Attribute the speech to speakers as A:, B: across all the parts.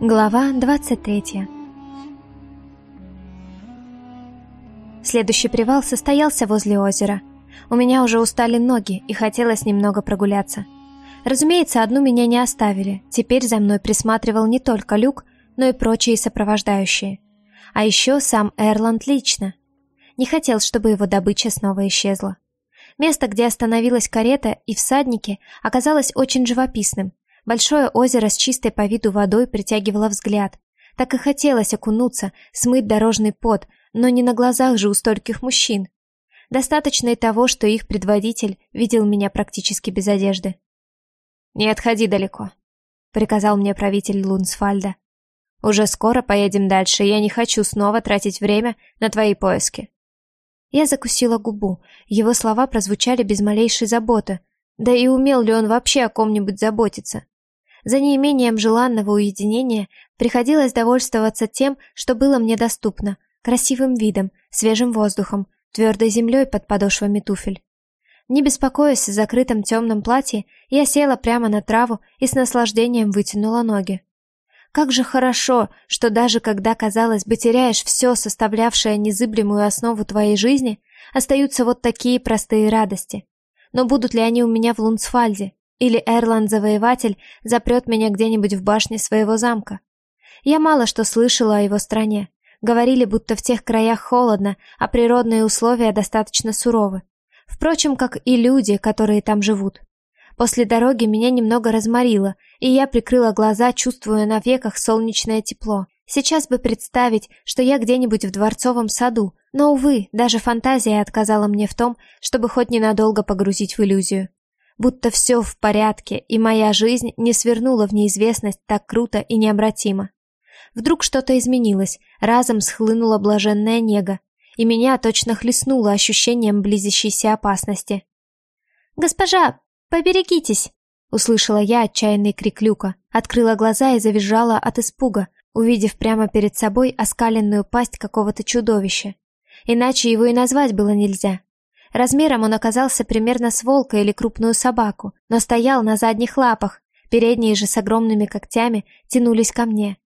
A: Глава 23 Следующий привал состоялся возле озера. У меня уже устали ноги и хотелось немного прогуляться. Разумеется, одну меня не оставили. Теперь за мной присматривал не только Люк, но и прочие сопровождающие. А еще сам Эрланд лично. Не хотел, чтобы его добыча снова исчезла. Место, где остановилась карета и всадники, оказалось очень живописным. Большое озеро с чистой по виду водой притягивало взгляд. Так и хотелось окунуться, смыть дорожный пот, но не на глазах же у стольких мужчин. Достаточно и того, что их предводитель видел меня практически без одежды. «Не отходи далеко», — приказал мне правитель Лунсфальда. «Уже скоро поедем дальше, я не хочу снова тратить время на твои поиски». Я закусила губу, его слова прозвучали без малейшей заботы, да и умел ли он вообще о ком-нибудь заботиться? За неимением желанного уединения приходилось довольствоваться тем, что было мне доступно, красивым видом, свежим воздухом, твердой землей под подошвами туфель. Не беспокоясь в закрытом темном платье, я села прямо на траву и с наслаждением вытянула ноги. Как же хорошо, что даже когда, казалось бы, теряешь все, составлявшее незыблемую основу твоей жизни, остаются вот такие простые радости. Но будут ли они у меня в Лунсфальде? Или Эрланд-завоеватель запрет меня где-нибудь в башне своего замка? Я мало что слышала о его стране. Говорили, будто в тех краях холодно, а природные условия достаточно суровы. Впрочем, как и люди, которые там живут. После дороги меня немного разморило, и я прикрыла глаза, чувствуя на веках солнечное тепло. Сейчас бы представить, что я где-нибудь в дворцовом саду, но, увы, даже фантазия отказала мне в том, чтобы хоть ненадолго погрузить в иллюзию будто все в порядке, и моя жизнь не свернула в неизвестность так круто и необратимо. Вдруг что-то изменилось, разом схлынула блаженная нега, и меня точно хлестнуло ощущением близящейся опасности. «Госпожа, поберегитесь!» Услышала я отчаянный крик Люка, открыла глаза и завизжала от испуга, увидев прямо перед собой оскаленную пасть какого-то чудовища. Иначе его и назвать было нельзя. Размером он оказался примерно с волка или крупную собаку, но стоял на задних лапах, передние же с огромными когтями тянулись ко мне.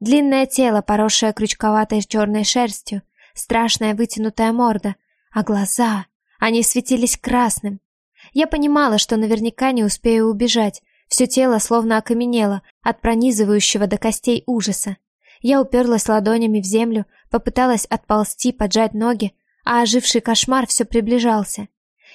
A: Длинное тело, поросшее крючковатой черной шерстью, страшная вытянутая морда, а глаза, они светились красным. Я понимала, что наверняка не успею убежать, все тело словно окаменело от пронизывающего до костей ужаса. Я уперлась ладонями в землю, попыталась отползти, поджать ноги, а оживший кошмар все приближался.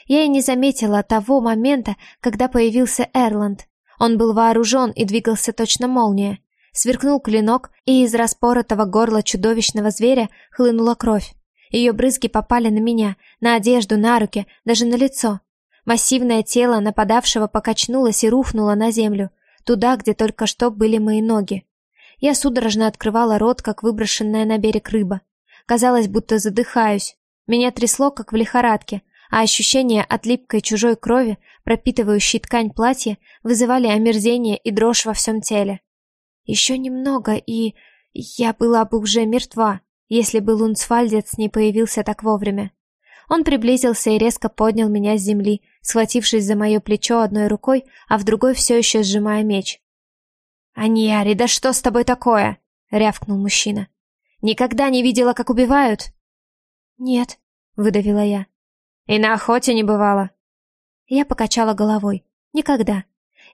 A: Я и не заметила того момента, когда появился Эрланд. Он был вооружен и двигался точно молния. Сверкнул клинок, и из распоротого горла чудовищного зверя хлынула кровь. Ее брызги попали на меня, на одежду, на руки, даже на лицо. Массивное тело нападавшего покачнулось и рухнуло на землю, туда, где только что были мои ноги. Я судорожно открывала рот, как выброшенная на берег рыба. Казалось, будто задыхаюсь. Меня трясло, как в лихорадке, а ощущения от липкой чужой крови, пропитывающей ткань платья, вызывали омерзение и дрожь во всем теле. Еще немного, и я была бы уже мертва, если бы Лунцвальдец не появился так вовремя. Он приблизился и резко поднял меня с земли, схватившись за мое плечо одной рукой, а в другой все еще сжимая меч. «Аньяри, да что с тобой такое?» — рявкнул мужчина. «Никогда не видела, как убивают?» «Нет», — выдавила я. «И на охоте не бывало?» Я покачала головой. «Никогда.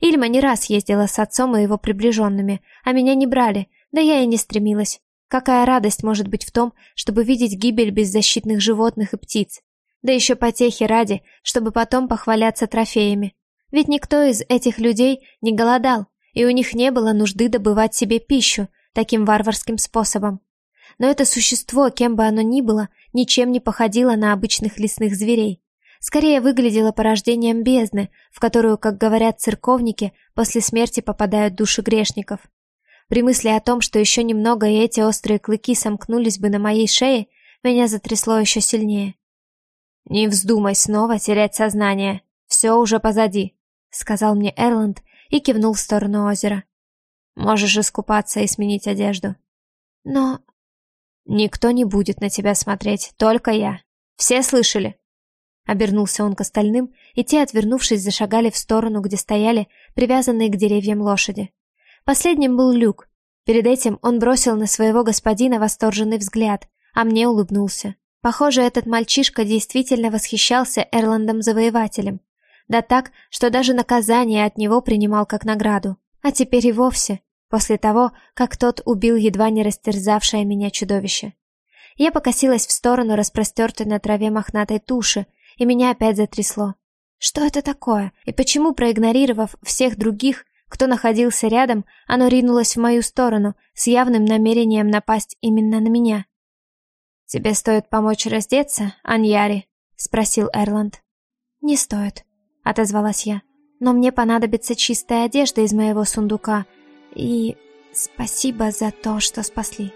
A: Ильма не раз ездила с отцом и его приближенными, а меня не брали, да я и не стремилась. Какая радость может быть в том, чтобы видеть гибель беззащитных животных и птиц? Да еще потехи ради, чтобы потом похваляться трофеями. Ведь никто из этих людей не голодал, и у них не было нужды добывать себе пищу таким варварским способом но это существо, кем бы оно ни было, ничем не походило на обычных лесных зверей. Скорее выглядело порождением бездны, в которую, как говорят церковники, после смерти попадают души грешников. При мысли о том, что еще немного и эти острые клыки сомкнулись бы на моей шее, меня затрясло еще сильнее. «Не вздумай снова терять сознание. Все уже позади», — сказал мне Эрланд и кивнул в сторону озера. «Можешь искупаться и сменить одежду». «Но Никто не будет на тебя смотреть, только я. Все слышали?» Обернулся он к остальным, и те, отвернувшись, зашагали в сторону, где стояли привязанные к деревьям лошади. Последним был Люк. Перед этим он бросил на своего господина восторженный взгляд, а мне улыбнулся. Похоже, этот мальчишка действительно восхищался Эрландом-завоевателем. Да так, что даже наказание от него принимал как награду. А теперь и вовсе, после того, как тот убил едва не растерзавшее меня чудовище. Я покосилась в сторону распростертой на траве мохнатой туши, и меня опять затрясло. Что это такое? И почему, проигнорировав всех других, кто находился рядом, оно ринулось в мою сторону с явным намерением напасть именно на меня? «Тебе стоит помочь раздеться, Аньяри?» — спросил Эрланд. «Не стоит», — отозвалась я. «Но мне понадобится чистая одежда из моего сундука, и спасибо за то, что спасли».